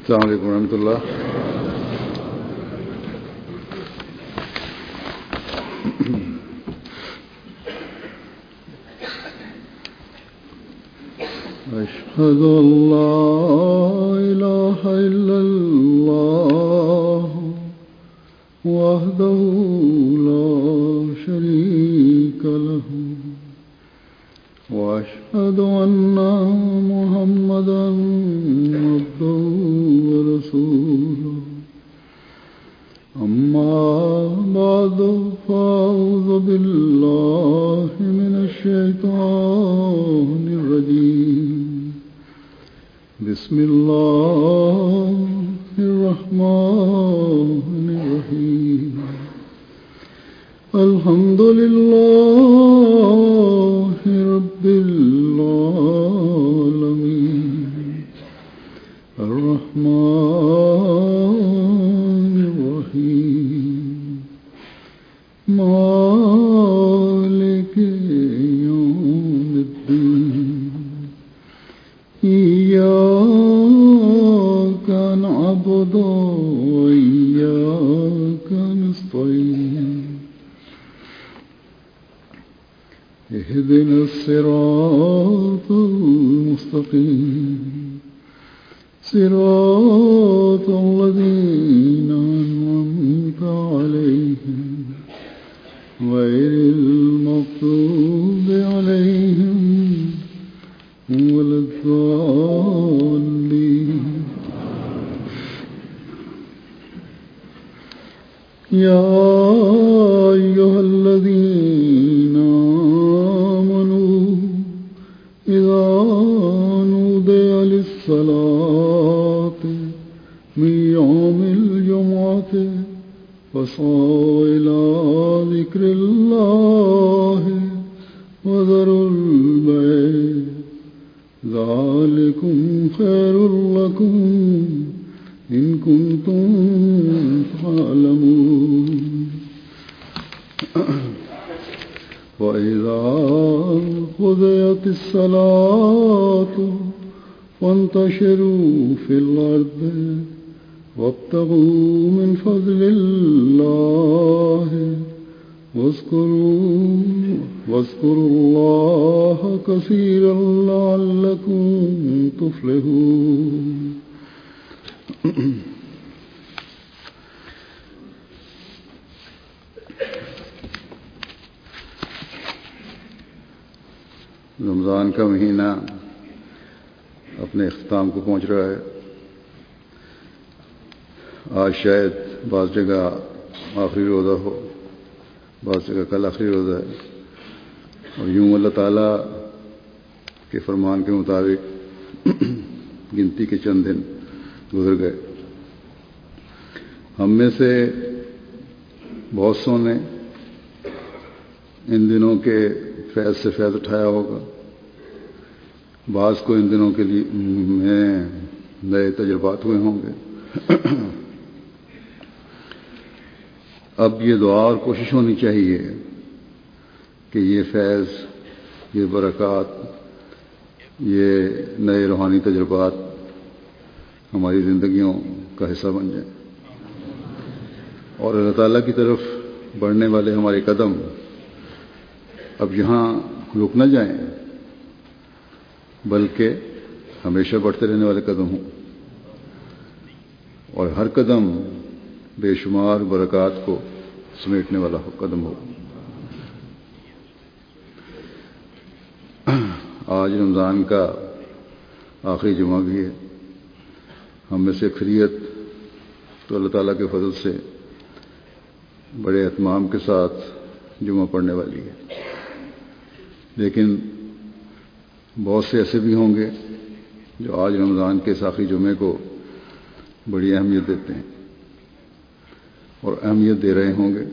السلام علیکم ورحمۃ اللہ۔ أشهد أن لا إله إلا اهدنا الصراط المستقيم. صراط الذين أنعمت عليهم غير رمضان کا مہینہ اپنے اختتام کو پہنچ رہا ہے۔ آج شاید بعض جگہ آخری روزہ ہو، بعض جگہ کل آخری روزہ ہے۔ اور یوں اللہ تعالیٰ کے فرمان کے مطابق گنتی کے چند دن گزر گئے۔ ہم میں سے بہت سو نے ان دنوں کے فیض سے فیض اٹھایا ہوگا۔ بعض کو ان دنوں کے لیے میں نئے تجربات ہوئے ہوں گے۔ اب یہ دعا اور کوشش ہونی چاہیے کہ یہ فیض، یہ برکات، یہ نئے روحانی تجربات ہماری زندگیوں کا حصہ بن جائیں۔ اور اللہ تعالیٰ کی طرف بڑھنے والے ہمارے قدم اب یہاں رک نہ جائیں، بلکہ ہمیشہ بڑھتے رہنے والے قدم ہوں۔ اور ہر قدم بے شمار برکات کو سمیٹنے والا ہو قدم ہو۔ آج رمضان کا آخری جمعہ بھی ہے۔ ہم میں سے اکثریت تو اللہ تعالیٰ کے فضل سے بڑے اہتمام کے ساتھ جمعہ پڑھنے والی ہے۔ لیکن بہت سے ایسے بھی ہوں گے جو آج رمضان کے ساخی جمعے کو بڑی اہمیت دیتے ہیں اور اہمیت دے رہے ہوں گے۔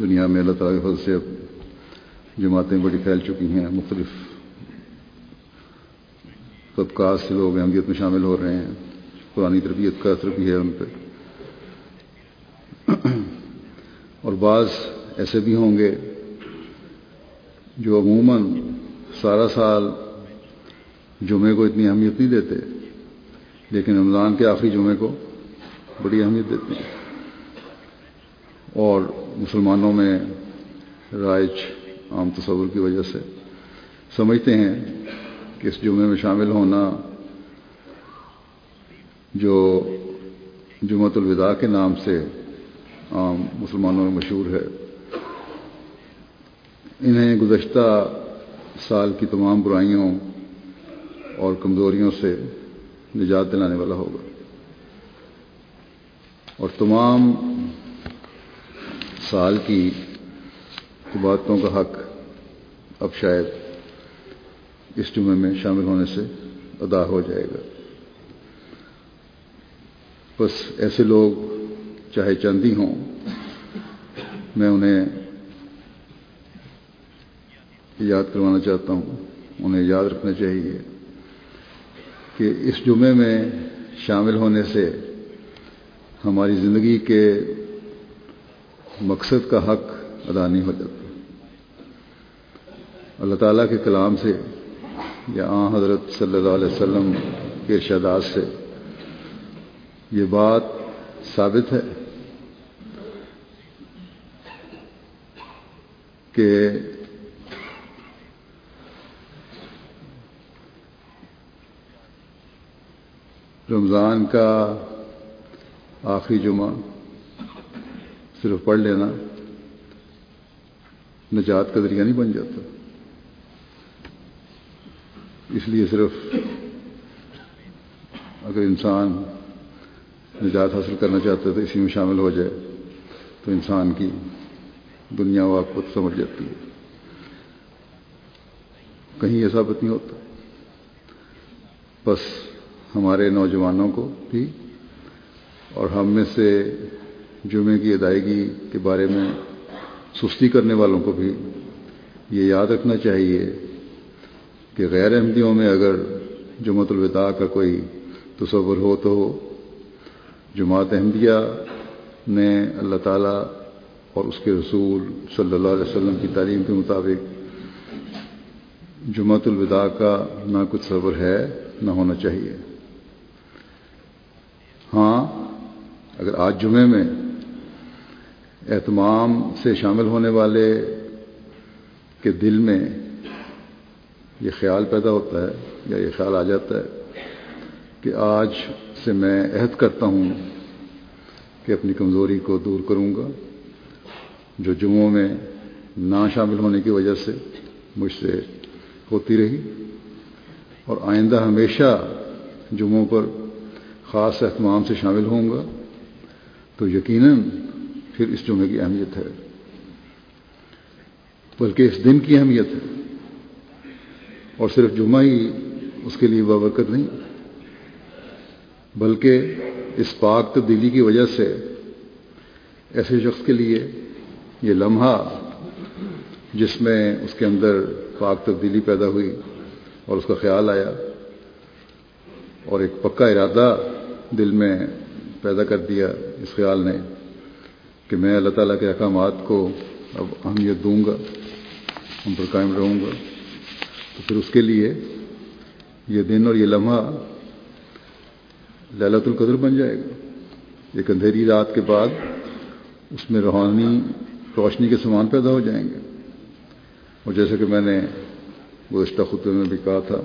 دنیا میں اللہ تعالیٰ کے فضل سے اب جماعتیں بڑی پھیل چکی ہیں، مختلف طبقات سے لوگ اہمیت میں شامل ہو رہے ہیں۔ پرانی تربیت کا اثر بھی ہے ان پہ۔ اور بعض ایسے بھی ہوں گے جو عموماً سارا سال جمعے کو اتنی اہمیت نہیں دیتے، لیکن رمضان کے آخری جمعے کو بڑی اہمیت دیتے ہیں۔ اور مسلمانوں میں رائج عام تصور کی وجہ سے سمجھتے ہیں کہ اس جمعے میں شامل ہونا جو جمعۃ الوداع کے نام سے مسلمانوں میں مشہور ہے۔ انہیں گزشتہ سال کی تمام برائیوں اور کمزوریوں سے نجات دلانے والا ہوگا۔ اور تمام سال کی عبادتوں کا حق اب شاید اس جمعے میں شامل ہونے سے ادا ہو جائے گا۔ بس ایسے لوگ چاہے چند ہی ہوں، میں انہیں یاد کروانا چاہتا ہوں، انہیں یاد رکھنا چاہیے کہ اس جمعے میں شامل ہونے سے ہماری زندگی کے مقصد کا حق ادا نہیں ہو جاتا۔ اللہ تعالیٰ کے کلام سے یا آ حضرت صلی اللہ علیہ وسلم کے ارشادات سے یہ بات ثابت ہے۔ کہ رمضان کا آخری جمعہ صرف پڑھ لینا نجات کا ذریعہ نہیں بن جاتا۔ اس لیے صرف اگر انسان نجات حاصل کرنا چاہتا ہے تو اسی میں شامل ہو جائے تو انسان کی دنیا و آپ کو سمجھ جاتی ہے کہیں ایسا ثابت نہیں ہوتا۔ بس ہمارے نوجوانوں کو بھی اور ہم میں سے جمعے کی ادائیگی کے بارے میں سستی کرنے والوں کو بھی یہ یاد رکھنا چاہیے کہ غیر احمدیوں میں اگر جمعۃ الوداع کا کوئی تصور ہو تو جماعت احمدیہ نے اللہ تعالیٰ اور اس کے رسول صلی اللہ علیہ وسلم کی تعلیم کے مطابق جمعۃ الوداع کا نہ کچھ صبر ہے، نہ ہونا چاہیے۔ ہاں اگر آج جمعے میں اہتمام سے شامل ہونے والے کے دل میں یہ خیال پیدا ہوتا ہے یا یہ خیال آ جاتا ہے کہ آج سے میں عہد کرتا ہوں کہ اپنی کمزوری کو دور کروں گا جو جمعوں میں نہ شامل ہونے کی وجہ سے مجھ سے ہوتی رہی اور آئندہ ہمیشہ جمعوں پر خاص اہتمام سے شامل ہوں گا، تو یقیناً پھر اس جمعے کی اہمیت ہے۔ بلکہ اس دن کی اہمیت ہے۔ اور صرف جمعہ ہی اس کے لیے بابرکت نہیں، بلکہ اس پاک تبدیلی کی وجہ سے ایسے شخص کے لیے یہ لمحہ جس میں اس کے اندر پاک تبدیلی پیدا ہوئی اور اس کا خیال آیا اور ایک پکا ارادہ دل میں پیدا کر دیا اس خیال نے کہ میں اللہ تعالیٰ کے احکامات کو اب اہمیت دوں گا ان پر قائم رہوں گا۔ تو پھر اس کے لیے یہ دن اور یہ لمحہ للت القدر بن جائے گا۔ ایک اندھیری رات کے بعد اس میں روحانی روشنی کے سامان پیدا ہو جائیں گے۔ اور جیسے کہ میں نے گزشتہ خطبے میں بھی کہا تھا،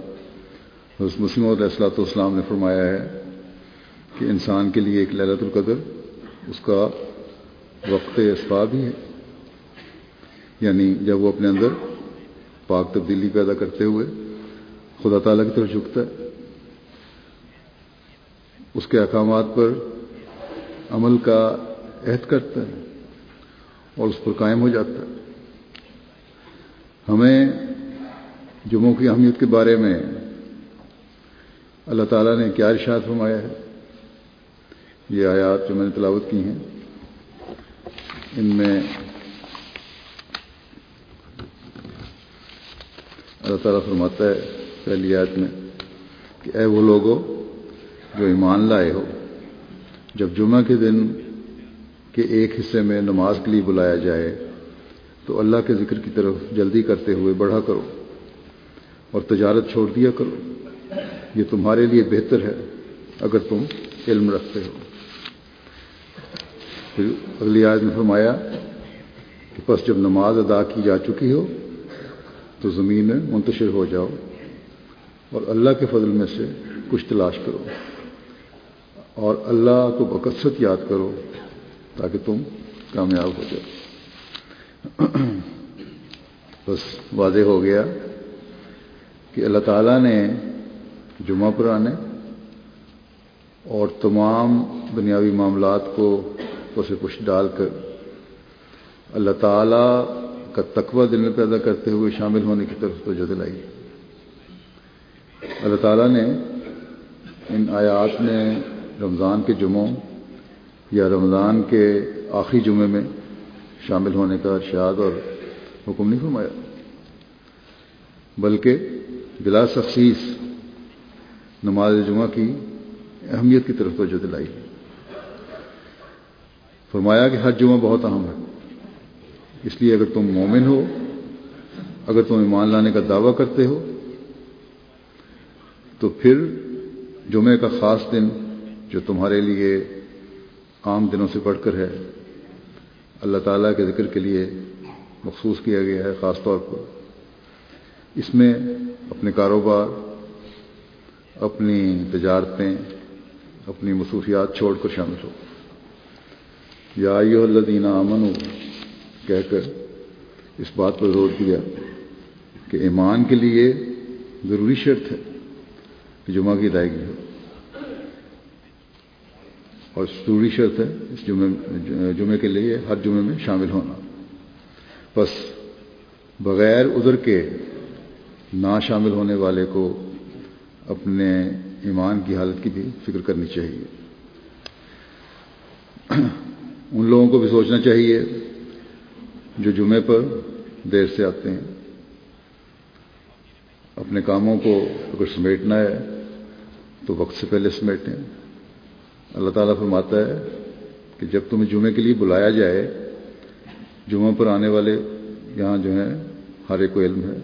حضرت مسلم علیہ السلاۃ والسلام نے فرمایا ہے کہ انسان کے لیے ایک للت القدر، اس کا وقت اسباب ہی ہے۔ یعنی جب وہ اپنے اندر پاک تبدیلی پیدا کرتے ہوئے خدا تعالیٰ کی طرف جھکتا ہے، اس کے احکامات پر عمل کا عہد کرتا ہے۔ اور اس پر قائم ہو جاتا ہے۔ ہمیں جمعوں کی اہمیت کے بارے میں اللہ تعالیٰ نے کیا ارشاد فرمایا ہے؟ یہ آیات جو میں نے تلاوت کی ہیں، ان میں اللہ تعالیٰ فرماتا ہے پہلی آیت میں کہ اے وہ لوگوں جو ایمان لائے ہو، جب جمعہ کے دن کے ایک حصے میں نماز کے لیے بلایا جائے، تو اللہ کے ذکر کی طرف جلدی کرتے ہوئے بڑھا کرو اور تجارت چھوڑ دیا کرو۔ یہ تمہارے لیے بہتر ہے اگر تم علم رکھتے ہو۔ پھر اگلی آیت میں فرمایا کہ بس جب نماز ادا کی جا چکی ہو تو زمین میں منتشر ہو جاؤ اور اللہ کے فضل میں سے کچھ تلاش کرو اور اللہ کو بکثرت یاد کرو تاکہ تم کامیاب ہو جاؤ۔ بس واضح ہو گیا کہ اللہ تعالیٰ نے جمعہ پر آنے اور تمام دنیاوی معاملات کو اسے پش ڈال کر اللہ تعالیٰ کا تقوی دل میں پیدا کرتے ہوئے شامل ہونے کی طرف توجہ دلائی۔ اللہ تعالیٰ نے ان آیات میں رمضان کے جمعوں یا رمضان کے آخری جمعے میں شامل ہونے کا ارشاد اور حکم نہیں فرمایا۔ بلکہ بلا تخصیص نماز جمعہ کی اہمیت کی طرف توجہ دلائی۔ فرمایا کہ ہر جمعہ بہت اہم ہے۔ اس لیے اگر تم مومن ہو، اگر تم ایمان لانے کا دعویٰ کرتے ہو، تو پھر جمعے کا خاص دن جو تمہارے لیے عام دنوں سے بڑھ کر ہے، اللہ تعالیٰ کے ذکر کے لیے مخصوص کیا گیا ہے، خاص طور پر۔ اس میں اپنے کاروبار، اپنی تجارتیں، اپنی مصروفیات چھوڑ کر شامل ہو۔ یا اللہ دینا امن ہو کہہ کر اس بات پر زور دیا کہ ایمان کے لیے ضروری شرط ہے کہ جمعہ کی ادائیگی ہو۔ اور ضروری شرط ہے اس جمعے جمعے کے لیے ہر جمعے میں شامل ہونا۔ بس بغیر ادھر کے نہ شامل ہونے والے کو اپنے ایمان کی حالت کی بھی فکر کرنی چاہیے۔ ان لوگوں کو بھی سوچنا چاہیے جو جمعے پر دیر سے آتے ہیں۔ اپنے کاموں کو اگر سمیٹنا ہے تو وقت سے پہلے سمیٹیں۔ اللہ تعالیٰ فرماتا ہے کہ جب تمہیں جمعے کے لیے بلایا جائے، جمعہ پر آنے والے یہاں جو ہیں، ہر ایک کو علم ہے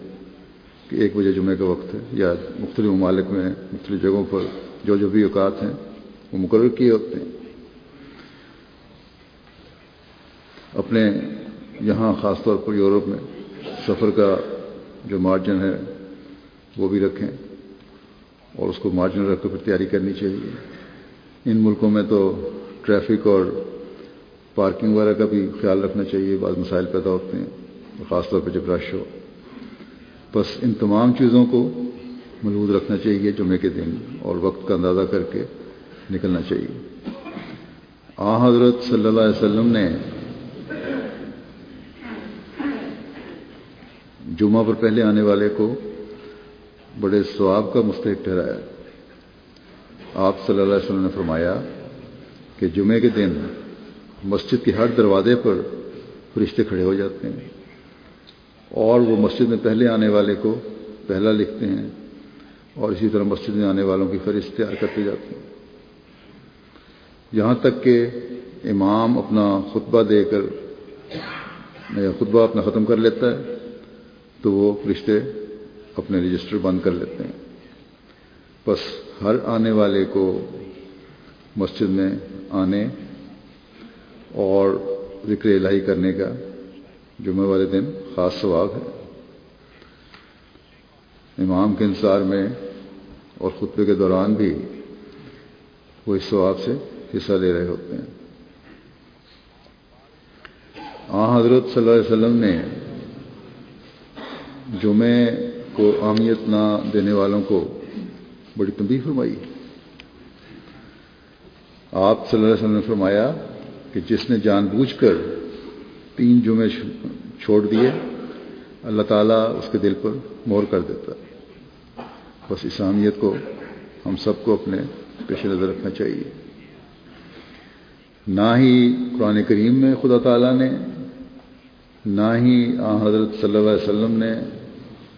کہ ایک بجے جمعے کا وقت ہے، یا مختلف ممالک میں، مختلف جگہوں پر جو جو بھی اوقات ہیں، وہ مقرر کیے ہوتے ہیں۔ اپنے یہاں خاص طور پر یورپ میں سفر کا جو مارجن ہے، وہ بھی رکھیں اور اس کو مارجن رکھ کر پھر تیاری کرنی چاہیے۔ ان ملکوں میں تو ٹریفک اور پارکنگ وغیرہ کا بھی خیال رکھنا چاہیے، بعض مسائل پیدا ہوتے ہیں، خاص طور پہ جب رش ہو۔ بس ان تمام چیزوں کو محدود رکھنا چاہیے، جمعے کے دن، اور وقت کا اندازہ کر کے نکلنا چاہیے۔ آ، حضرت صلی اللہ علیہ وسلم نے جمعہ پر پہلے آنے والے کو بڑے ثواب کا مستحق ٹھہرایا۔ آپ صلی اللہ علیہ وسلم نے فرمایا کہ جمعے کے دن مسجد کے ہر دروازے پر فرشتے کھڑے ہو جاتے ہیں اور وہ مسجد میں پہلے آنے والے کو پہلا لکھتے ہیں اور اسی طرح مسجد میں آنے والوں کی فہرست تیار کرتے جاتے ہیں۔ یہاں تک کہ امام اپنا خطبہ دے کر، خطبہ اپنا ختم کر لیتا ہے تو وہ فرشتے اپنے رجسٹر بند کر لیتے ہیں۔ بس ہر آنے والے کو مسجد میں آنے اور ذکر الہی کرنے کا جمعہ والے دن خاص ثواب ہے۔ امام کے انصار میں اور خطبے کے دوران بھی وہ اس ثواب سے حصہ لے رہے ہوتے ہیں۔ آ حضرت صلی اللہ علیہ وسلم نے جمعے کو اہمیت نہ دینے والوں کو بڑی تنبیہ فرمائی۔ آپ صلی اللہ علیہ وسلم نے فرمایا کہ جس نے جان بوجھ کر تین جمعے چھوڑ دیے، اللہ تعالیٰ اس کے دل پر مور کر دیتا بس اس اہمیت کو، ہم سب کو اپنے پیش نظر رکھنا چاہیے۔ نہ ہی قرآن کریم میں خدا تعالیٰ نے، نہ ہی حضرت صلی اللہ علیہ وسلم نے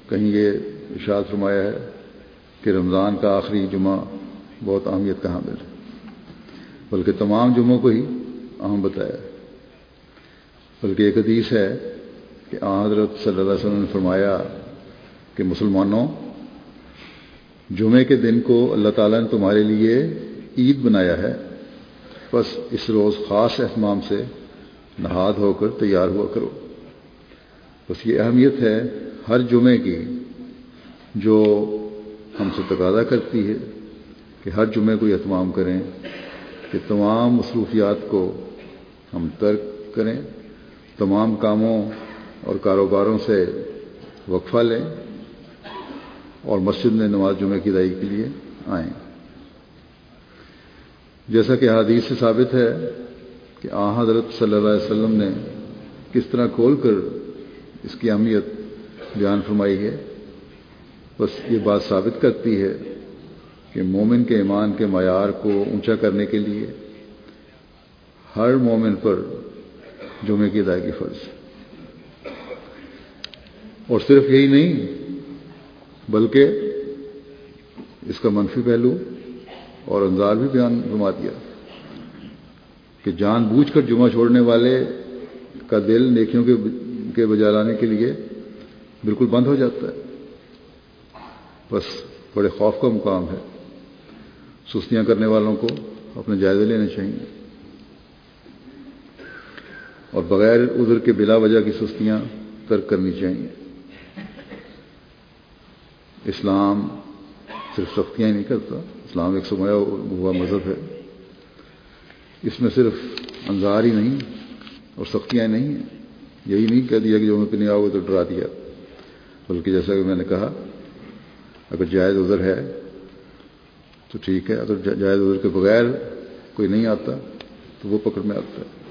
کہیں یہ اشاد فرمایا ہے کہ رمضان کا آخری جمعہ بہت اہمیت کا حامل ہے۔ بلکہ تمام جمعوں کو ہی اہم بتایا ہے۔ بلکہ ایک حدیث ہے کہ حضرت صلی اللہ علیہ وسلم نے فرمایا کہ مسلمانوں، جمعے کے دن کو اللہ تعالیٰ نے تمہارے لیے عید بنایا ہے۔ بس اس روز خاص اہتمام سے نہاد ہو کر تیار ہوا کرو۔ بس یہ اہمیت ہے ہر جمعے کی جو ہم سے تقاضا کرتی ہے کہ ہر جمعے کو اہتمام کریں کہ تمام مصروفیات کو ہم ترک کریں، تمام کاموں اور کاروباروں سے وقفہ لیں اور مسجد میں نماز جمعہ کی ادائی کے لیے آئیں۔ جیسا کہ حدیث سے ثابت ہے کہ آ حضرت صلی اللہ علیہ وسلم نے کس طرح کھول کر اس کی اہمیت بیان فرمائی ہے۔ بس یہ بات ثابت کرتی ہے کہ مومن کے ایمان کے معیار کو اونچا کرنے کے لیے ہر مومن پر جمعے کی ادائیگی فرض اور صرف یہی نہیں، بلکہ اس کا منفی پہلو اور انظار بھی بیان گما دیا کہ جان بوجھ کر جمعہ چھوڑنے والے کا دل نیکیوں کے بجا لانے کے لیے بالکل بند ہو جاتا ہے۔ بس بڑے خوف کا مقام ہے۔ سستیاں کرنے والوں کو اپنے جائزے لینے چاہیے۔ اور بغیر ادھر کے بلا وجہ کی سستیاں ترک کرنی چاہیے۔ اسلام صرف سختیاں ہی نہیں کرتا، اسلام ایک سمایا ہوا مذہب ہے۔ اس میں صرف انظار ہی نہیں اور سختیاں نہیں ہیں۔ یہی نہیں کہہ دیا کہ جو میں پہ نہیں آؤ تو ڈرا دیا، بلکہ جیسا کہ میں نے کہا اگر جائز ادھر ہے تو ٹھیک ہے، اگر جائز ادھر کے بغیر کوئی نہیں آتا تو وہ پکڑ میں آتا ہے۔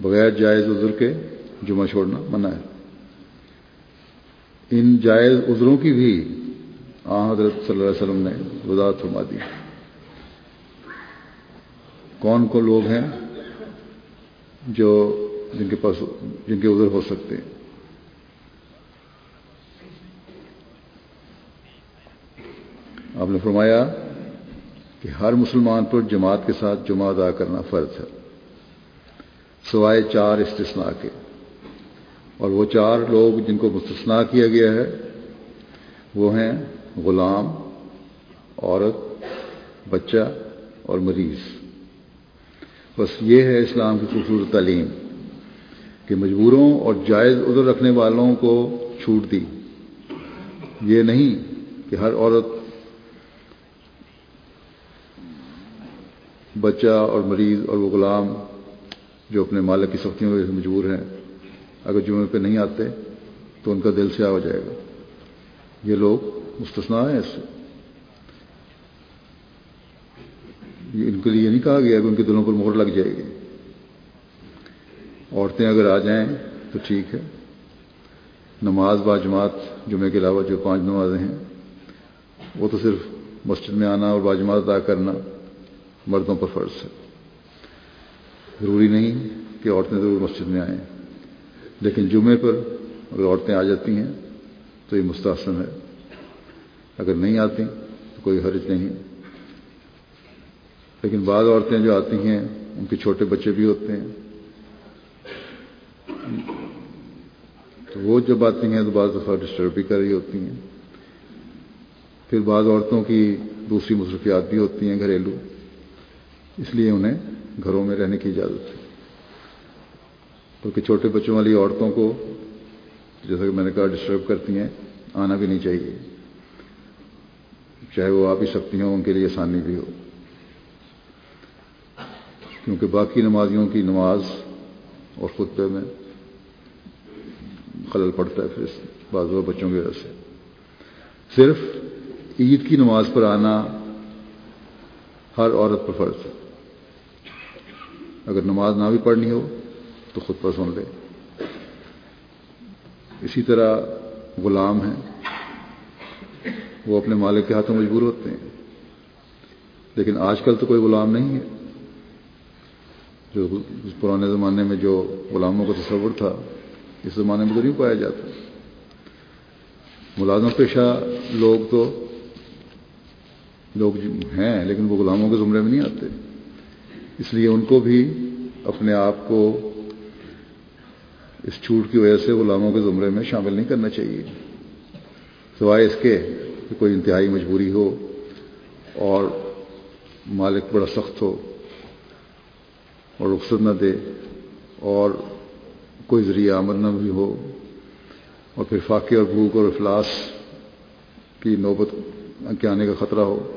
بغیر جائز ادھر کے جمعہ چھوڑنا منع ہے۔ ان جائز عذروں کی بھی آ حضرت صلی اللہ علیہ وسلم نے وضاحت فرما دی۔ کون کون لوگ ہیں جو جن کے پاس، جن کے عذر ہو سکتے ہیں؟ آپ نے فرمایا کہ ہر مسلمان پر جماعت کے ساتھ جمعہ ادا کرنا فرض ہے۔ سوائے چار استثناء کے۔ اور وہ چار لوگ جن کو مستثنا کیا گیا ہے، وہ ہیں غلام، عورت، بچہ اور مریض۔ بس یہ ہے اسلام کی خوبصورت تعلیم کہ مجبوروں اور جائز ادھر رکھنے والوں کو چھوٹ دی۔ یہ نہیں کہ ہر عورت بچہ اور مریض اور وہ غلام جو اپنے مالک کی سختیوں سے مجبور ہیں، اگر جمعے پہ نہیں آتے تو ان کا دل سیاہ ہو جائے گا۔ یہ لوگ مستثنا ہیں اس سے۔ ان کے لیے نہیں کہا گیا کہ ان کے دلوں پر مہر لگ جائے گی۔ عورتیں اگر آ جائیں تو ٹھیک ہے۔ نماز با جماعت جمعے کے علاوہ جو پانچ نمازیں ہیں، وہ تو صرف مسجد میں آنا اور باجماعت ادا کرنا۔ مردوں پر فرض ہے۔ ضروری نہیں کہ عورتیں ضرور مسجد میں آئیں، لیکن جمعے پر اگر عورتیں آ جاتی ہیں تو یہ مستحسن ہے۔ اگر نہیں آتی تو کوئی حرج نہیں۔ لیکن بعض عورتیں جو آتی ہیں، ان کے چھوٹے بچے بھی ہوتے ہیں۔ تو وہ جب آتی ہیں تو بعض دفعہ ڈسٹرب بھی کر رہی ہوتی ہیں۔ پھر بعض عورتوں کی دوسری مصروفیات بھی ہوتی ہیں گھریلو۔ اس لیے انہیں گھروں میں رہنے کی اجازت ہے کیونکہ چھوٹے بچوں والی عورتوں کو، جیسا کہ میں نے کہا ڈسٹرب کرتی ہیں، آنا بھی نہیں چاہیے۔ چاہے وہ آ بھی سکتی ہوں، ان کے لیے آسانی بھی ہو۔ کیونکہ باقی نمازیوں کی نماز اور خطبے میں خلل پڑتا ہے پھر بعض بچوں کی وجہ سے۔ صرف عید کی نماز پر آنا ہر عورت پر فرض ہے۔ اگر نماز نہ بھی پڑھنی ہو تو خود پر سن لے۔ اسی طرح غلام ہیں۔ وہ اپنے مالک کے ہاتھوں مجبور ہوتے ہیں۔ لیکن آج کل تو کوئی غلام نہیں ہے۔ جو پرانے زمانے میں جو غلاموں کا تصور تھا، اس زمانے میں تو نہیں پایا جاتا۔ ملازم پیشہ لوگ تو، لوگ ہیں، لیکن وہ غلاموں کے زمرے میں نہیں آتے۔ اس لیے ان کو بھی اپنے آپ کو اس چھوٹ کی وجہ سے غلاموں کے زمرے میں شامل نہیں کرنا چاہیے۔ سوائے اس کے کہ کوئی انتہائی مجبوری ہو اور مالک بڑا سخت ہو اور رخصت نہ دے اور کوئی ذریعہ آمد نہ بھی ہو اور پھر فاقے اور بھوک اور افلاس کی نوبت کے آنے کا خطرہ ہو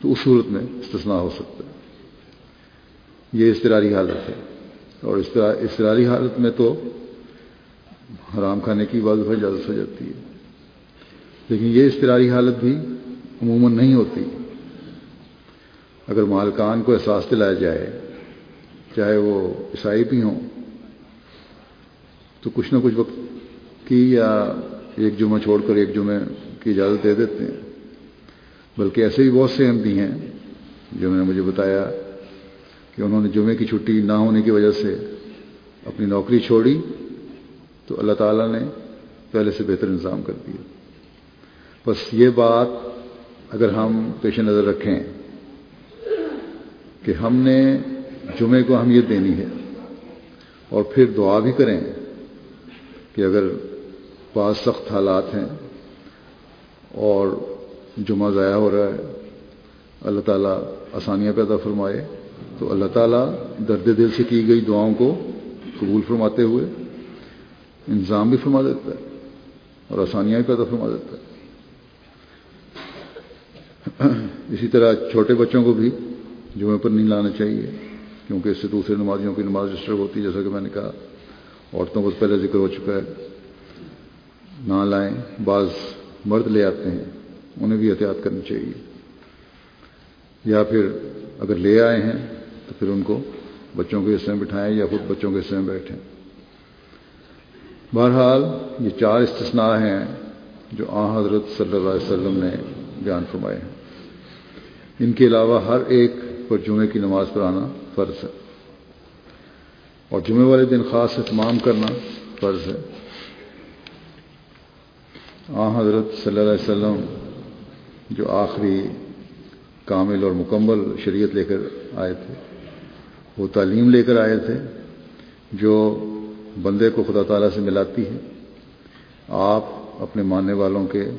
تو اس صورت میں استثناء ہو سکتا ہے۔ یہ استراری حالت ہے۔ اور استراری حالت میں تو حرام کھانے کی بعض اجازت ہو جاتی ہے۔ لیکن یہ استراری حالت بھی عموماً نہیں ہوتی۔ اگر مالکان کو احساس دلایا جائے، چاہے وہ عیسائی بھی ہوں، تو کچھ نہ کچھ وقت کی یا ایک جمعہ چھوڑ کر ایک جمعہ کی اجازت دے دیتے ہیں۔ بلکہ ایسے بھی بہت سے احمدی ہیں، جو میں نے مجھے بتایا کہ انہوں نے جمعے کی چھٹی نہ ہونے کی وجہ سے اپنی نوکری چھوڑی، تو اللہ تعالیٰ نے پہلے سے بہتر انتظام کر دیا۔ بس یہ بات اگر ہم پیش نظر رکھیں کہ ہم نے جمعے کو اہمیت دینی ہے اور پھر دعا بھی کریں کہ اگر بعض سخت حالات ہیں اور جمعہ ضائع ہو رہا ہے، اللہ تعالیٰ آسانیاں پیدا فرمائے۔ تو اللہ تعالیٰ درد دل سے کی گئی دعاؤں کو قبول فرماتے ہوئے انضام بھی فرما دیتا ہے اور آسانیاں بھی پیدا فرما دیتا ہے۔ اسی طرح چھوٹے بچوں کو بھی جمعے پر نہیں لانا چاہیے، کیونکہ اس سے دوسرے نمازیوں کی نماز ڈسٹرب ہوتی ہے، جیسا کہ میں نے کہا، عورتوں کو پہلے ذکر ہو چکا ہے۔ نہ لائیں، بعض مرد لے آتے ہیں، انہیں بھی احتیاط کرنی چاہیے۔ یا پھر اگر لے آئے ہیں تو پھر ان کو بچوں کے حصے میں بٹھائیں یا خود بچوں کے حصے میں بیٹھیں۔ بہرحال یہ چار استثناء ہیں جو آ حضرت صلی اللہ علیہ وسلم نے بیان فرمائے ہیں۔ ان کے علاوہ ہر ایک پر جمعے کی نماز پر آنا فرض ہے۔ اور جمعے والے دن خاص اہتمام کرنا فرض ہے۔ آ حضرت صلی اللہ علیہ وسلم جو آخری کامل اور مکمل شریعت لے کر آئے تھے۔ وہ تعلیم لے کر آئے تھے جو بندے کو خدا تعالیٰ سے ملاتی ہے آپ اپنے ماننے والوں کے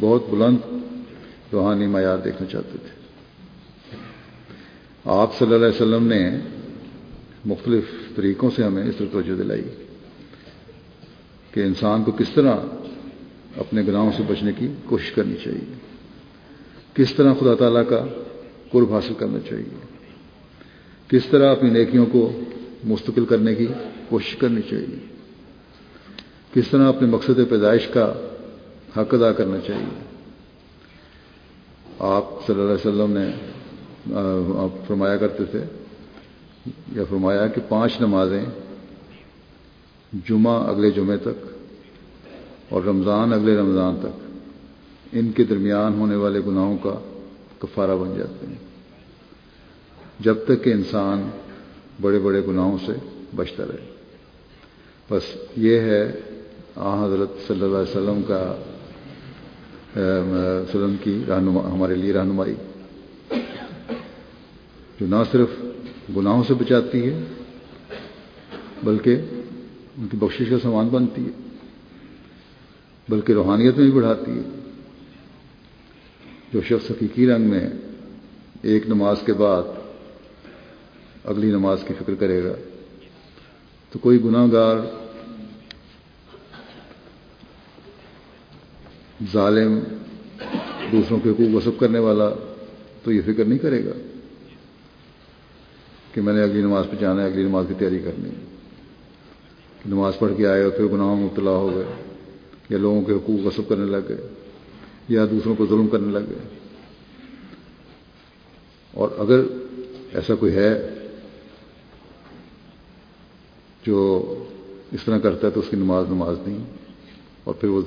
بہت بلند روحانی معیار دیکھنا چاہتے تھے۔ آپ صلی اللہ علیہ وسلم نے مختلف طریقوں سے ہمیں اس طرح توجہ دلائی کہ انسان کو کس طرح اپنے گناہوں سے بچنے کی کوشش کرنی چاہیے، کس طرح خدا تعالیٰ کا قرب حاصل کرنا چاہیے۔ کس طرح اپنی نیکیوں کو مستقل کرنے کی کوشش کرنی چاہیے؟ کس طرح اپنے مقصد پیدائش کا حق ادا کرنا چاہیے؟ آپ صلی اللہ علیہ وسلم نے فرمایا کرتے تھے، یا فرمایا کہ پانچ نمازیں جمعہ اگلے جمعے تک اور رمضان اگلے رمضان تک، ان کے درمیان ہونے والے گناہوں کا کفارہ بن جاتے ہیں۔ جب تک کہ انسان بڑے بڑے گناہوں سے بچتا رہے۔ بس یہ ہے آ حضرت صلی اللہ علیہ وسلم کا وسلم کی رہنما، ہمارے لیے رہنمائی۔ جو نہ صرف گناہوں سے بچاتی ہے، بلکہ ان کی بخشش کا سامان بنتی ہے، بلکہ روحانیت میں بھی بڑھاتی ہے۔ جو شخص حقیقی رنگ میں ایک نماز کے بعد اگلی نماز کی فکر کرے گا۔ تو کوئی گناہ گار ظالم، دوسروں کے حقوق وصف کرنے والا تو یہ فکر نہیں کرے گا کہ میں نے اگلی نماز پہ جانا ہے، اگلی نماز کی تیاری کرنی ہے۔ نماز پڑھ کے آئے اور پھر گناہوں میں مبتلا ہو گئے، یا لوگوں کے حقوق وصف کرنے لگ گئے، یا دوسروں کو ظلم کرنے لگ گئے۔ اور اگر ایسا کوئی ہے جو اس طرح کرتا ہے تو اس کی نماز نماز نہیں، اور پھر وہ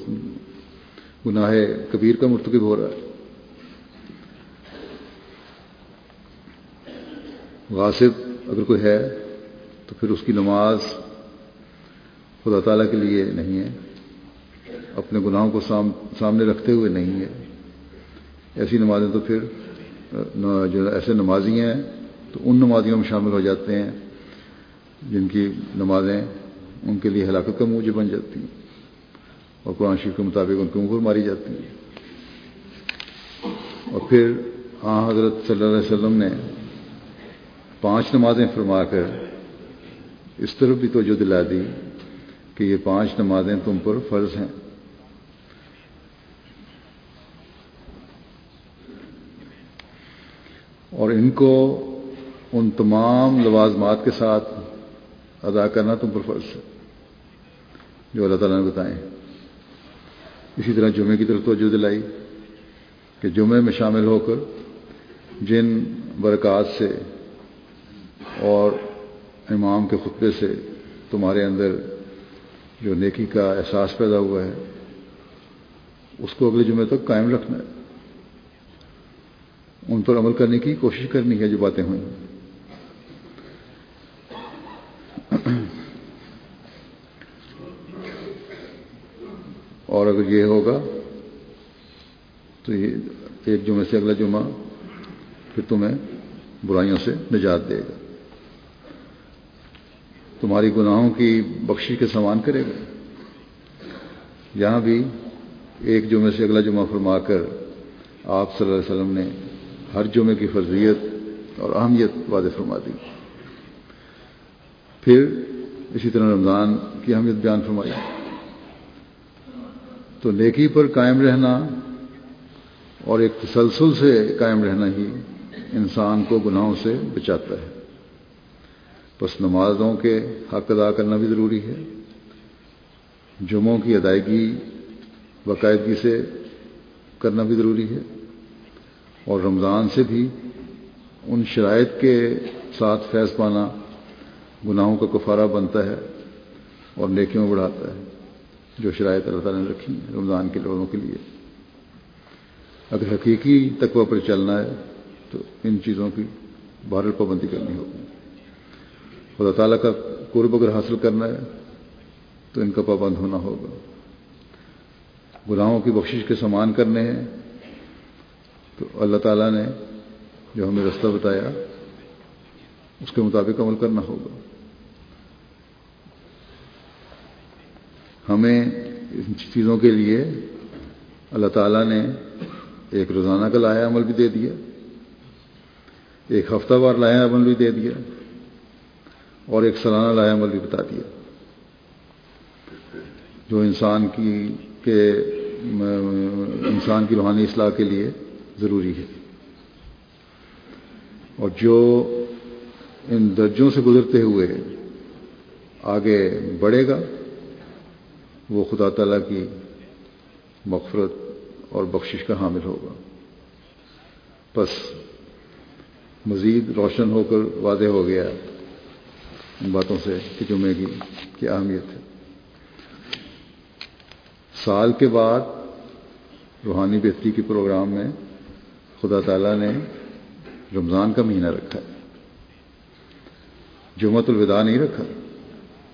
گناہ کبیر کا مرتکب ہو رہا ہے۔ غاصب اگر کوئی ہے تو پھر اس کی نماز خدا تعالیٰ کے لیے نہیں ہے، اپنے گناہوں کو سام، سامنے رکھتے ہوئے نہیں ہے۔ ایسی نمازیں تو پھر جو ایسے نمازی ہیں تو ان نمازیوں میں شامل ہو جاتے ہیں۔ جن کی نمازیں ان کے لیے ہلاکت کا موجب بن جاتی ہیں اور قرآن شریف کے مطابق ان کی مغر ماری جاتی ہے اور پھر آ حضرت صلی اللہ علیہ وسلم نے پانچ نمازیں فرما کر اس طرف بھی توجہ دلا دی کہ یہ پانچ نمازیں تم پر فرض ہیں۔ اور ان کو ان تمام لوازمات کے ساتھ ادا کرنا تم پر فرض ہے۔ جو اللہ تعالیٰ نے بتائیں اسی طرح جمعے کی طرف توجہ دلائی کہ جمعے میں شامل ہو کر جن برکات سے اور امام کے خطبے سے تمہارے اندر جو نیکی کا احساس پیدا ہوا ہے، اس کو اگلے جمعے تک قائم رکھنا ہے۔ ان پر عمل کرنے کی کوشش کرنی ہے جو باتیں ہوئی اور اگر یہ ہوگا، تو یہ ایک جمعے سے اگلا جمعہ پھر تمہیں برائیوں سے نجات دے گا۔ تمہاری گناہوں کی بخشی کے سامان کرے گا۔ یہاں بھی ایک جمعے سے اگلا جمعہ فرما کر آپ صلی اللہ علیہ وسلم نے ہر جمعے کی فرضیت اور اہمیت واضح فرما دی۔ پھر اسی طرح رمضان کی اہمیت بیان فرمائی۔ تو نیکی پر قائم رہنا اور ایک تسلسل سے قائم رہنا ہی انسان کو گناہوں سے بچاتا ہے۔ بس نمازوں کے حق ادا کرنا بھی ضروری ہے۔ جمعوں کی ادائیگی باقاعدگی سے کرنا بھی ضروری ہے۔ اور رمضان سے بھی ان شرائط کے ساتھ فیض پانا گناہوں کا کفارہ بنتا ہے اور نیکیوں بڑھاتا ہے، جو شرائط اللہ تعالیٰ نے رکھی رمضان کے لوگوں کے لیے۔ اگر حقیقی تقوی پر چلنا ہے تو ان چیزوں کی بہرل پابندی کرنی ہوگی۔ خدا تعالیٰ کا قرب اگر حاصل کرنا ہے تو ان کا پابند ہونا ہوگا۔ گناہوں کی بخشش کے سامان کرنے ہیں تو اللہ تعالیٰ نے جو ہمیں رستہ بتایا، اس کے مطابق عمل کرنا ہوگا۔ ہمیں ان چیزوں کے لیے اللہ تعالیٰ نے ایک روزانہ کا لایا عمل بھی دے دیا، ایک ہفتہ وار لایا عمل بھی دے دیا، اور ایک سالانہ لایا عمل بھی بتا دیا۔ جو انسان کی کے، انسان کی روحانی اصلاح کے لیے ضروری ہے۔ اور جو ان درجوں سے گزرتے ہوئے آگے بڑھے گا وہ خدا تعالیٰ کی مغفرت اور بخشش کا حامل ہوگا۔ بس مزید روشن ہو کر واضح ہو گیا ان باتوں سے کہ جمعے کی کیا اہمیت ہے۔ سال کے بعد روحانی بہتری کے پروگرام میں خدا تعالیٰ نے رمضان کا مہینہ رکھا۔ ہے جمعہ الوداع نہیں رکھا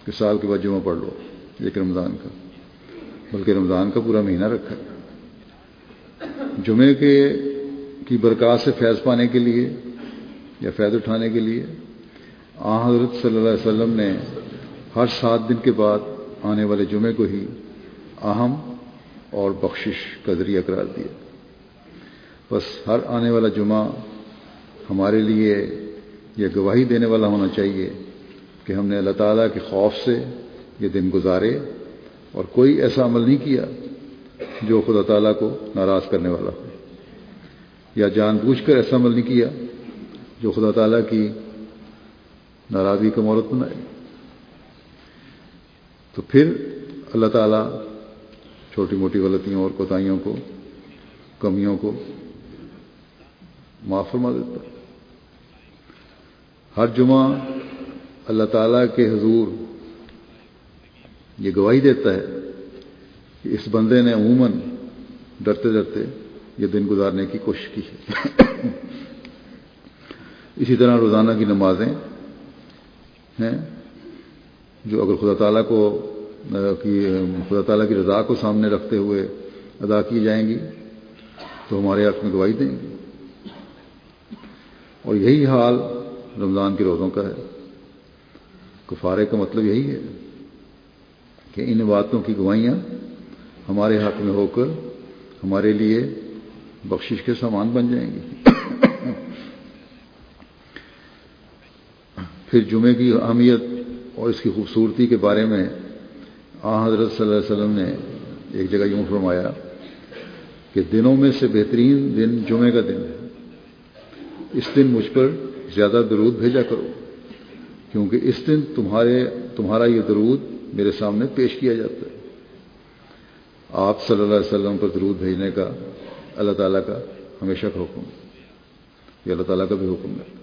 کہ سال کے بعد جمعہ پڑھ لو۔ ایک رمضان کا، بلکہ رمضان کا پورا مہینہ رکھا ہے۔ جمعے کے کی برکات سے فیض پانے کے لیے یا فیض اٹھانے کے لیے آ حضرت صلی اللہ علیہ وسلم نے ہر سات دن کے بعد آنے والے جمعے کو ہی اہم اور بخشش کا ذریعہ قرار دیا۔ بس ہر آنے والا جمعہ ہمارے لیے یہ گواہی دینے والا ہونا چاہیے کہ ہم نے اللہ تعالیٰ کے خوف سے یہ دن گزارے اور کوئی ایسا عمل نہیں کیا جو خدا تعالیٰ کو ناراض کرنے والا ہو یا جان بوجھ کر ایسا عمل نہیں کیا جو خدا تعالیٰ کی ناراضگی کا مورت بنائے تو پھر اللہ تعالیٰ چھوٹی موٹی غلطیوں اور کوتاہیوں کو، کمیوں کو معاف فرما دیتا ہر جمعہ اللہ تعالیٰ کے حضور یہ گواہی دیتا ہے کہ اس بندے نے عموماً ڈرتے ڈرتے یہ دن گزارنے کی کوشش کی ہے۔ اسی طرح روزانہ کی نمازیں ہیں جو اگر خدا تعالیٰ کو خدا تعالیٰ کی رضا کو سامنے رکھتے ہوئے ادا کی جائیں گی تو ہمارے حق میں گواہی دیں گی اور یہی حال رمضان کے روزوں کا ہے۔ کفارے کا مطلب یہی ہے۔ کہ ان باتوں کی گوائیاں ہمارے حق میں ہو کر ہمارے لیے بخشش کے سامان بن جائیں گی۔ پھر جمعے کی اہمیت اور اس کی خوبصورتی کے بارے میں آ حضرت صلی اللہ علیہ وسلم نے ایک جگہ یوں فرمایا کہ دنوں میں سے بہترین دن جمعے کا دن ہے۔ اس دن مجھ پر زیادہ درود بھیجا کرو، کیونکہ اس دن تمہارے تمہارا یہ درود میرے سامنے پیش کیا جاتا ہے۔ آپ صلی اللہ علیہ وسلم پر درود بھیجنے کا، اللہ تعالیٰ کا ہمیشہ کا حکم یہ اللہ تعالیٰ کا بھی حکم ہے۔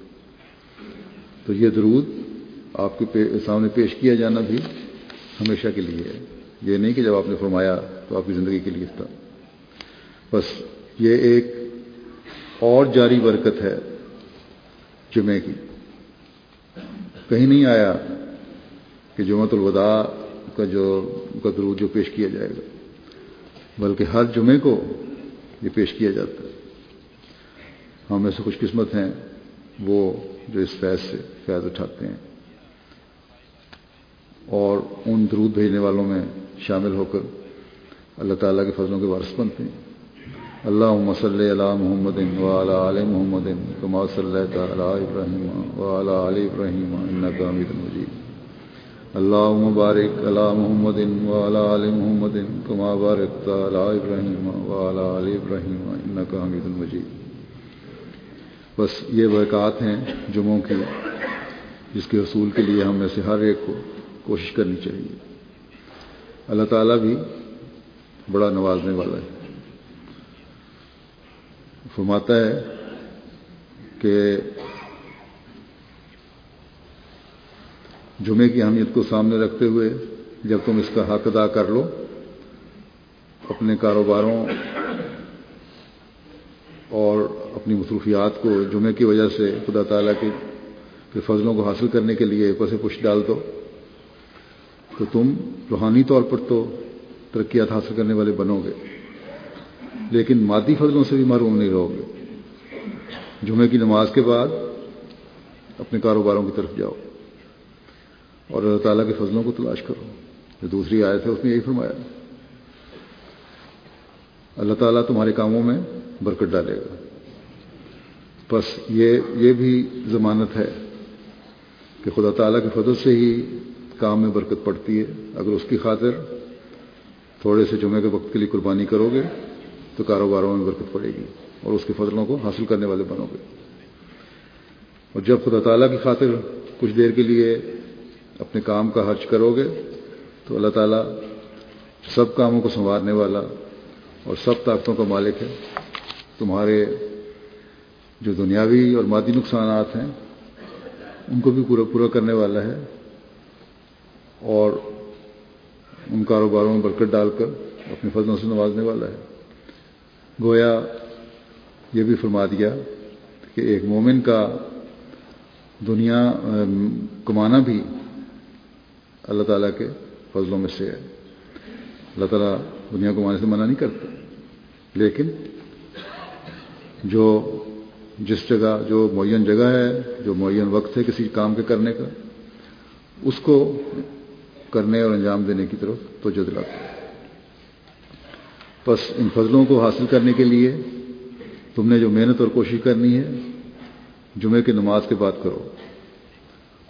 تو یہ درود آپ کے سامنے پیش کیا جانا بھی ہمیشہ کے لیے ہے۔ یہ نہیں کہ جب آپ نے فرمایا تو آپ کی زندگی کے لیے تھا۔ بس یہ ایک اور جاری برکت ہے جمعے کی۔ کہیں نہیں آیا کہ جمعۃ الوداع کا جو کا درود جو پیش کیا جائے گا، بلکہ ہر جمعے کو یہ پیش کیا جاتا ہے۔ ہم ایسے خوش قسمت ہیں، وہ جو اس فیض سے فیض اٹھاتے ہیں۔ اور ان درود بھیجنے والوں میں شامل ہو کر اللہ تعالیٰ کے فضلوں کے وارث بنتے ہیں۔ اللہ صلی علی محمد وعلی علی محمد کما صلی علی ابراہیم وعلی علی ابراہیم انکا حمید مجید۔ اللہ مبارک علی محمد وعلی علی محمد کما بارکت علی ابراہیم وعلی علی ابراہیم انکا حمید مجید بس یہ برکات ہیں جمعوں کی، جس کے حصول کے لیے ہم میں سے ہر ایک کو کوشش کرنی چاہیے۔ اللہ تعالیٰ بھی بڑا نوازنے والا ہے۔ فرماتا ہے کہ جمعے کی اہمیت کو سامنے رکھتے ہوئے جب تم اس کا حق ادا کر لو، اپنے کاروباروں اور اپنی مصروفیات کو جمعے کی وجہ سے خدا تعالیٰ کے فضلوں کو حاصل کرنے کے لیے پسے پش ڈال دو، تو تم روحانی طور پر تو ترقیات حاصل کرنے والے بنو گے، لیکن مادی فضلوں سے بھی معروم نہیں رہو گے۔ جمعے کی نماز کے بعد اپنے کاروباروں کی طرف جاؤ۔ اور اللہ تعالیٰ کے فضلوں کو تلاش کرو۔ جو دوسری آیت ہے، اس نے یہی فرمایا۔ اللہ تعالیٰ تمہارے کاموں میں برکت ڈالے گا۔ بس یہ یہ بھی ضمانت ہے کہ خدا تعالیٰ کے فضل سے ہی کام میں برکت پڑتی ہے۔ اگر اس کی خاطر تھوڑے سے جمعے کے وقت کے لیے قربانی کرو گے، تو کاروباروں میں برکت پڑے گی اور اس کے فضلوں کو حاصل کرنے والے بنو گے۔ اور جب خدا تعالیٰ کی خاطر کچھ دیر کے لیے اپنے کام کا خرچ کرو گے، تو اللہ تعالیٰ سب کاموں کو سنوارنے والا اور سب طاقتوں کا مالک ہے۔ تمہارے جو دنیاوی اور مادی نقصانات ہیں، ان کو بھی پورا پورا کرنے والا ہے اور ان کاروباروں میں برکت ڈال کر اپنے فضلوں سے نوازنے والا ہے۔ گویا یہ بھی فرما دیا کہ ایک مومن کا دنیا کمانا بھی اللہ تعالیٰ کے فضلوں میں سے ہے۔ اللہ تعالیٰ دنیا کمانے سے منع نہیں کرتا۔ لیکن جو جس جگہ، جو معین جگہ ہے، جو معین وقت ہے کسی کام کے کرنے کا، اس کو کرنے اور انجام دینے کی طرف تو دلاتا ہے۔ بس ان فضلوں کو حاصل کرنے کے لیے تم نے جو محنت اور کوشش کرنی ہے، جمعے کی نماز کے بعد کرو۔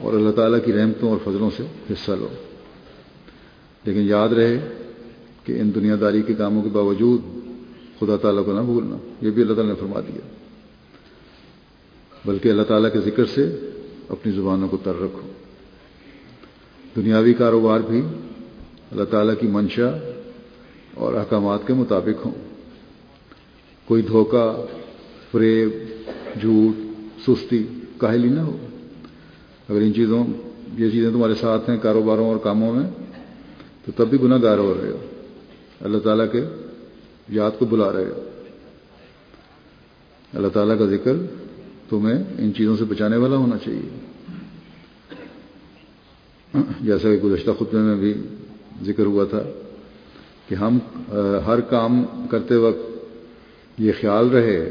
اور اللہ تعالیٰ کی رحمتوں اور فضلوں سے حصہ لو۔ لیکن یاد رہے کہ ان دنیا داری کے کاموں کے باوجود خدا تعالیٰ کو نہ بھولنا، یہ بھی اللہ تعالیٰ نے فرما دیا۔ بلکہ اللہ تعالیٰ کے ذکر سے اپنی زبانوں کو تر رکھو۔ دنیاوی کاروبار بھی اللہ تعالیٰ کی منشا اور احکامات کے مطابق ہوں۔ کوئی دھوکہ، فریب، جھوٹ، سستی، کاہلی نہ ہو۔ اگر ان چیزوں، یہ چیزیں تمہارے ساتھ ہیں کاروباروں اور کاموں میں، تو تب بھی گناہ گار ہو رہے ہو۔ اللہ تعالیٰ کے یاد کو بلا رہے ہو۔ اللہ تعالیٰ کا ذکر تمہیں ان چیزوں سے بچانے والا ہونا چاہیے۔ جیسا کہ گزشتہ خطبے میں بھی ذکر ہوا تھا کہ ہم، ہر کام کرتے وقت یہ خیال رہے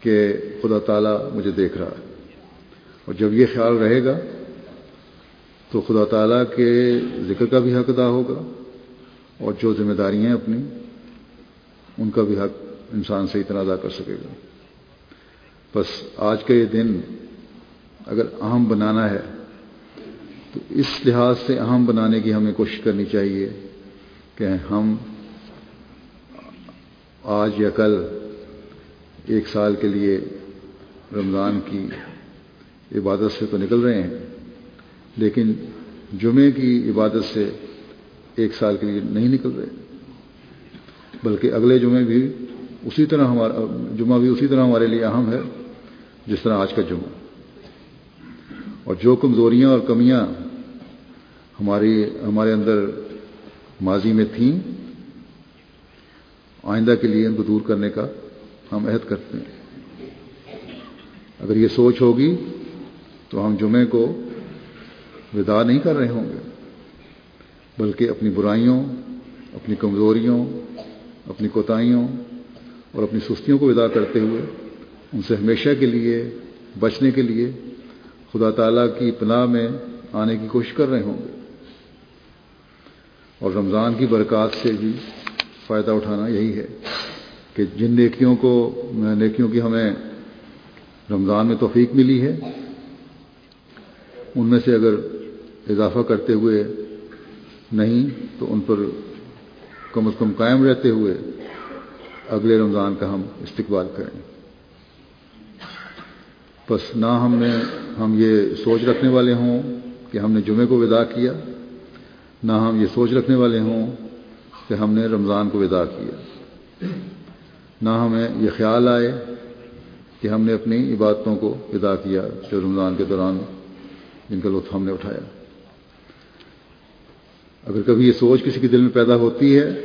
کہ خدا تعالیٰ مجھے دیکھ رہا ہے۔ اور جب یہ خیال رہے گا تو خدا تعالیٰ کے ذکر کا بھی حق ادا ہوگا اور جو ذمہ داریاں ہیں اپنی، ان کا بھی حق انسان صحیح طرح ادا کر سکے گا۔ بس آج کا یہ دن اگر اہم بنانا ہے تو اس لحاظ سے اہم بنانے کی ہمیں کوشش کرنی چاہیے کہ ہم آج یا کل ایک سال کے لیے رمضان کی عبادت سے تو نکل رہے ہیں، لیکن جمعے کی عبادت سے ایک سال کے لیے نہیں نکل رہے۔ بلکہ اگلے جمعے بھی اسی طرح ہمارا، جمعہ بھی اسی طرح ہمارے لیے اہم ہے، جس طرح آج کا جمعہ۔ اور جو کمزوریاں اور کمیاں ہماری، ہمارے اندر ماضی میں تھیں، آئندہ کے لیے ان کو دور کرنے کا ہم عہد کرتے ہیں۔ اگر یہ سوچ ہوگی تو ہم جمعے کو ودا نہیں کر رہے ہوں گے، بلکہ اپنی برائیوں، اپنی کمزوریوں، اپنی کوتاہیوں اور اپنی سستیوں کو ودا کرتے ہوئے ان سے ہمیشہ کے لیے، بچنے کے لیے خدا تعالیٰ کی پناہ میں آنے کی کوشش کر رہے ہوں گے۔ اور رمضان کی برکات سے بھی فائدہ اٹھانا یہی ہے کہ جن نیکیوں کو، نیکیوں کی ہمیں رمضان میں توفیق ملی ہے ان میں سے اگر اضافہ کرتے ہوئے نہیں، تو ان پر کم از کم قائم رہتے ہوئے اگلے رمضان کا ہم استقبال کریں۔ بس نہ ہم نے، ہم یہ سوچ رکھنے والے ہوں کہ ہم نے جمعے کو ودا کیا، نہ ہم یہ سوچ رکھنے والے ہوں کہ ہم نے رمضان کو ودا کیا۔ نہ ہمیں یہ خیال آئے کہ ہم نے اپنی عبادتوں کو ودا کیا جو رمضان کے دوران جن کا لطف ہم نے اٹھایا۔ اگر کبھی یہ سوچ کسی کے دل میں پیدا ہوتی ہے،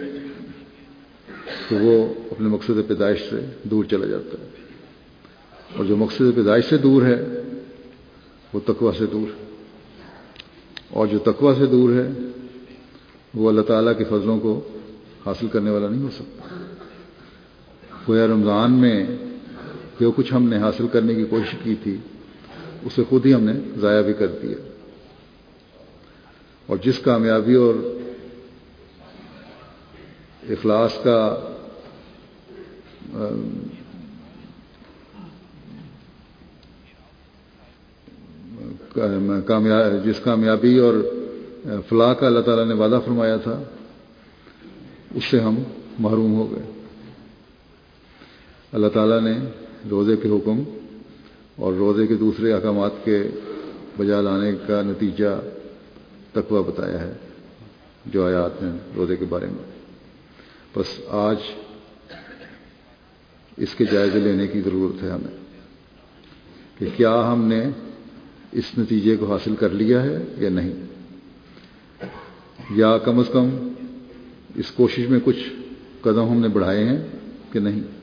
تو وہ اپنے مقصد پیدائش سے دور چلا جاتا ہے۔ اور جو مقصد پیدائش سے دور ہے، وہ تقوا سے دور ہے۔ اور جو تقوا سے دور ہے، وہ اللہ تعالیٰ کے فضلوں کو حاصل کرنے والا نہیں ہو سکتا۔ گویا رمضان میں جو کچھ ہم نے حاصل کرنے کی کوشش کی تھی اسے خود ہی ہم نے ضائع بھی کر دیا۔ اور جس کامیابی اور اخلاص کا جس کامیابی اور فلاح کا اللہ تعالیٰ نے وعدہ فرمایا تھا، اس سے ہم محروم ہو گئے۔ اللہ تعالیٰ نے روزے کے حکم اور روزے کے دوسرے احکامات کے بجا لانے کا نتیجہ تقوی بتایا ہے، جو آیات ہیں روزے کے بارے میں۔ بس آج اس کے جائزے لینے کی ضرورت ہے ہمیں کہ کیا ہم نے اس نتیجے کو حاصل کر لیا ہے یا نہیں۔ یا کم از کم اس کوشش میں کچھ قدم ہم نے بڑھائے ہیں کہ نہیں۔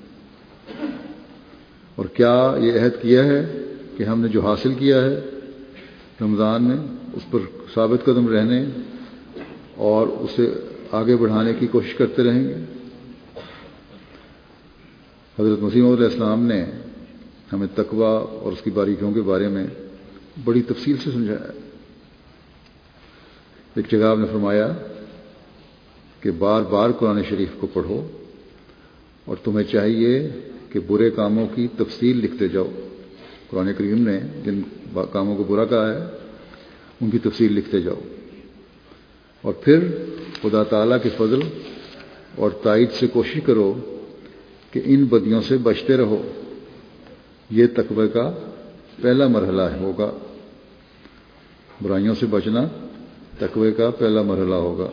اور کیا یہ عہد کیا ہے کہ ہم نے جو حاصل کیا ہے رمضان میں، اس پر ثابت قدم رہنے اور اسے آگے بڑھانے کی کوشش کرتے رہیں گے۔ حضرت مسیم علیہ السلام نے ہمیں تقوی اور اس کی باریکیوں کے بارے میں بڑی تفصیل سے سمجھایا۔ ایک جگہ آپ نے فرمایا کہ بار بار قرآن شریف کو پڑھو اور تمہیں چاہیے کہ برے کاموں کی تفصیل لکھتے جاؤ۔ قرآن کریم نے جن کاموں کو برا کہا ہے، ان کی تفصیل لکھتے جاؤ۔ اور پھر خدا تعالیٰ کے فضل اور تائید سے کوشش کرو کہ ان بدیوں سے بچتے رہو۔ یہ تقبے کا پہلا مرحلہ ہوگا۔ برائیوں سے بچنا تقوی کا پہلا مرحلہ ہوگا۔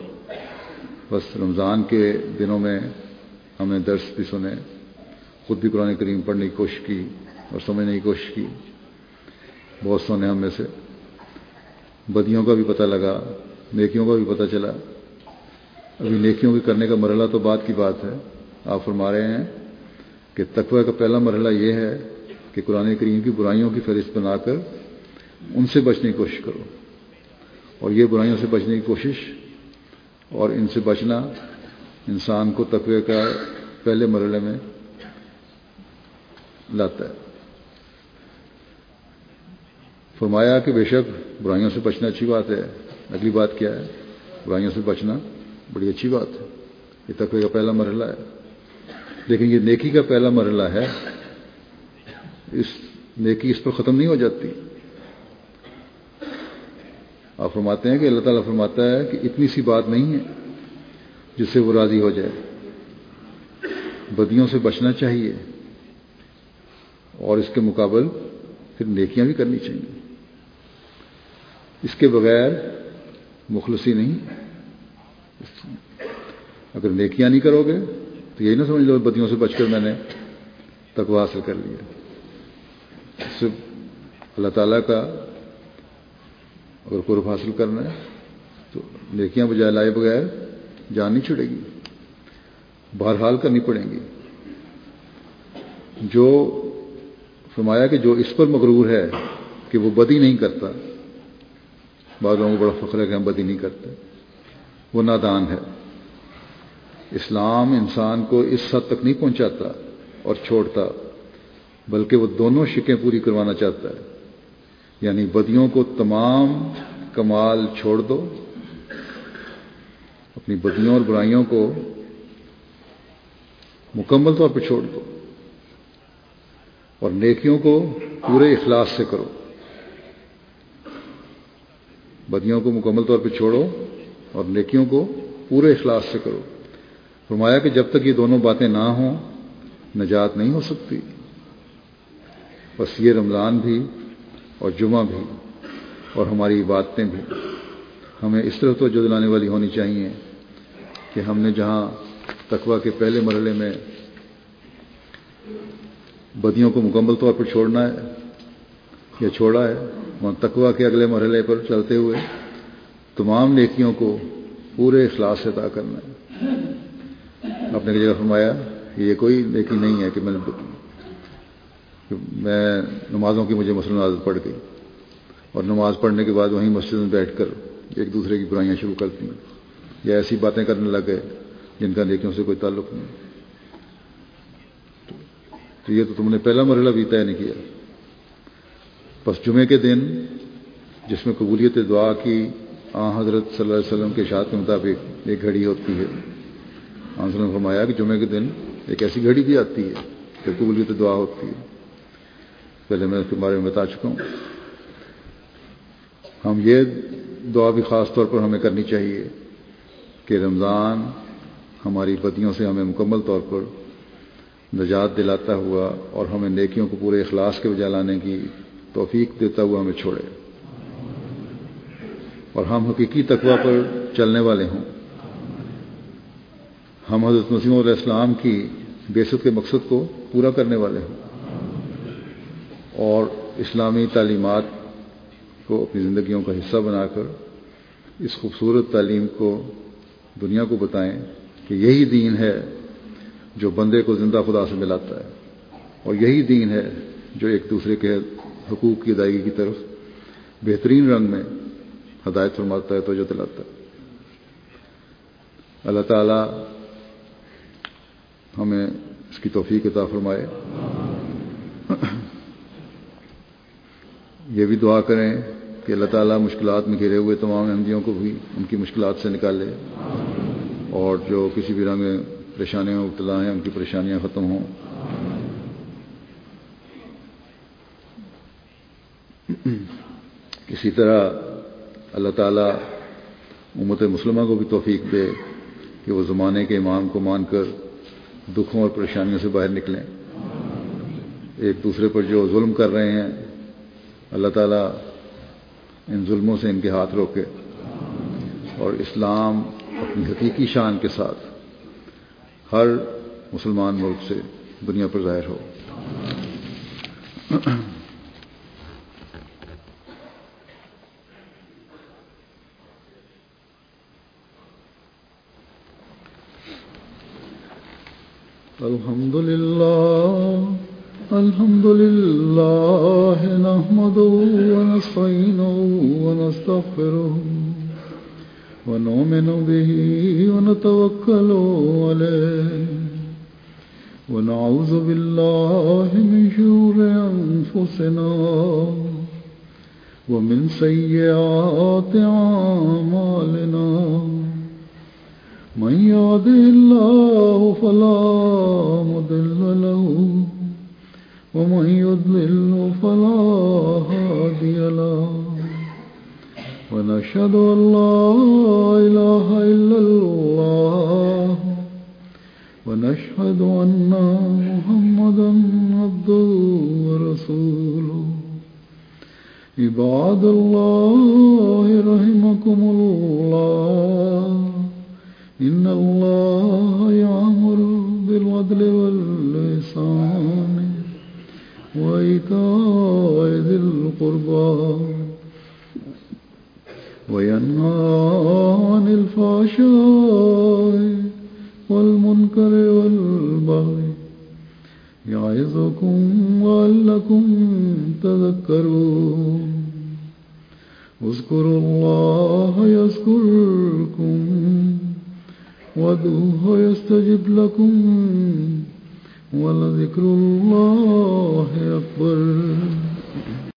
بس رمضان کے دنوں میں ہم نے درس بھی سنے۔ خود بھی قرآن کریم پڑھنے کی کوشش کی اور سمجھنے کی کوشش کی۔ بہت سونے ہم میں سے۔ بدیوں کا بھی پتہ لگا، نیکیوں کا بھی پتہ چلا۔ ابھی نیکیوں کے کرنے کا مرحلہ تو بعد کی بات ہے۔ آپ فرما رہے ہیں کہ تقوی کا پہلا مرحلہ یہ ہے کہ قرآن کریم کی برائیوں کی فہرست بنا کر ان سے بچنے کی کوشش کرو۔ اور یہ برائیوں سے بچنے کی کوشش اور ان سے بچنا انسان کو تقوی کا پہلے مرحلے میں لاتا ہے۔ فرمایا کہ بے شک برائیوں سے بچنا اچھی بات ہے۔ اگلی بات کیا ہے؟ برائیوں سے بچنا بڑی اچھی بات ہے۔ یہ تقوی کا پہلا مرحلہ ہے۔ لیکن یہ نیکی کا پہلا مرحلہ ہے۔ اس نیکی اس پر ختم نہیں ہو جاتی۔ آپ فرماتے ہیں کہ اللہ تعالیٰ فرماتا ہے کہ اتنی سی بات نہیں ہے جس سے وہ راضی ہو جائے۔ بدیوں سے بچنا چاہیے۔ اور اس کے مقابل پھر نیکیاں بھی کرنی چاہیے۔ اس کے بغیر مخلصی نہیں۔ اگر نیکیاں نہیں کرو گے تو یہی نہ سمجھ لو بدیوں سے بچ کر میں نے تقوا حاصل کر لیا اس سے اللہ تعالیٰ کا اگر قرب حاصل کرنا ہے تو نیکیاں بجائے لائے بغیر جان نہیں چھڑے گی، بہرحال کرنی پڑیں گی۔ جو فرمایا کہ جو اس پر مغرور ہے کہ وہ بدی نہیں کرتا، بعض لوگوں کو بڑا فخر ہے کہ ہم بدی نہیں کرتے، وہ نادان ہے۔ اسلام انسان کو اس حد تک نہیں پہنچاتا اور چھوڑتا، بلکہ وہ دونوں شکیں پوری کروانا چاہتا ہے۔ یعنی بدیوں کو تمام کمال چھوڑ دو، اپنی بدیوں اور برائیوں کو مکمل طور پہ چھوڑ دو۔ اور نیکیوں کو پورے اخلاص سے کرو۔ بدیوں کو مکمل طور پہ چھوڑو اور نیکیوں کو پورے اخلاص سے کرو۔ فرمایا کہ جب تک یہ دونوں باتیں نہ ہوں، نجات نہیں ہو سکتی۔ بس یہ رمضان بھی اور جمعہ بھی اور ہماری عبادتیں بھی۔ ہمیں اس طرح تو دلانے والی ہونی چاہیے کہ ہم نے جہاں تقوا کے پہلے مرحلے میں بدیوں کو مکمل طور پر چھوڑنا ہے یا چھوڑا ہے، وہاں تقوا کے اگلے مرحلے پر چلتے ہوئے تمام نیکیوں کو پورے اخلاص سے طا کرنا ہے۔ اپنے جگہ جی، فرمایا، کہ یہ کوئی نیکی نہیں ہے کہ میں میں نمازوں کی مجھے مثلاً عادت پڑ گئی اور نماز پڑھنے کے بعد وہیں مسجد میں بیٹھ کر ایک دوسرے کی برائیاں شروع کرتی ہیں یا ایسی باتیں کرنے لگ گئے جن کا نیکیوں سے کوئی تعلق نہیں۔ تو یہ تو تم نے پہلا مرحلہ بھی طے نہیں کیا۔ بس جمعے کے دن جس میں قبولیت دعا کی آ حضرت صلی اللہ علیہ وسلم کے شاعت کے مطابق ایک گھڑی ہوتی ہے۔ آن نے فرمایا کہ جمعے کے دن ایک ایسی گھڑی بھی آتی ہے کہ قبولیت دعا ہوتی ہے۔ پہلے میں اس کے بارے میں بتا چکا ہوں۔ ہم یہ دعا بھی خاص طور پر ہمیں کرنی چاہیے کہ رمضان ہماری بدیوں سے ہمیں مکمل طور پر نجات دلاتا ہوا اور ہمیں نیکیوں کو پورے اخلاص کے وجہ لانے کی توفیق دیتا ہوا ہمیں چھوڑے۔ اور ہم حقیقی تقوی پر چلنے والے ہوں۔ ہم حضرت مسیم علیہ السلام کی بیست کے مقصد کو پورا کرنے والے ہوں۔ اور اسلامی تعلیمات کو اپنی زندگیوں کا حصہ بنا کر اس خوبصورت تعلیم کو دنیا کو بتائیں کہ یہی دین ہے جو بندے کو زندہ خدا سے ملاتا ہے۔ اور یہی دین ہے جو ایک دوسرے کے حقوق کی ادائیگی کی طرف بہترین رنگ میں ہدایت فرماتا ہے، توجہ دلاتا ہے۔ اللہ تعالی ہمیں اس کی توفیق عطا فرمائے۔ یہ بھی دعا کریں کہ اللہ تعالیٰ مشکلات میں گھرے ہوئے تمام احمدیوں کو بھی ان کی مشکلات سے نکالے اور جو کسی بھی رنگ میں پریشانیوں میں مبتلا ہیں، ان کی پریشانیاں ختم ہوں۔ کسی طرح اللہ تعالیٰ امت مسلمہ کو بھی توفیق دے کہ وہ زمانے کے امام کو مان کر دکھوں اور پریشانیوں سے باہر نکلیں۔ ایک دوسرے پر جو ظلم کر رہے ہیں، اللہ تعالیٰ ان ظلموں سے ان کے ہاتھ روکے اور اسلام اپنی حقیقی شان کے ساتھ ہر مسلمان ملک سے دنیا پر ظاہر ہو۔ الحمد لله الحمد لله نحمده ونستعينه ونستغفره ونؤمن به ونتوكل عليه ونعوذ بالله من شرور أنفسنا ومن سيئات أعمالنا من يهده الله فلا مضل له ومن يضلل فلا هادي له ونشهد أن لا إله إلا الله ونشهد أن محمدا عبده ورسوله عباد الله رحمكم الله إن الله يعمر بالعدل واللسان وإيتاء ذي القربى وينهى عن الفحشاء والمنكر والبغي يعظكم لعلكم تذكرون اذكروا الله يذكركم وادعوه يستجب لكم ولذكر الله أكبر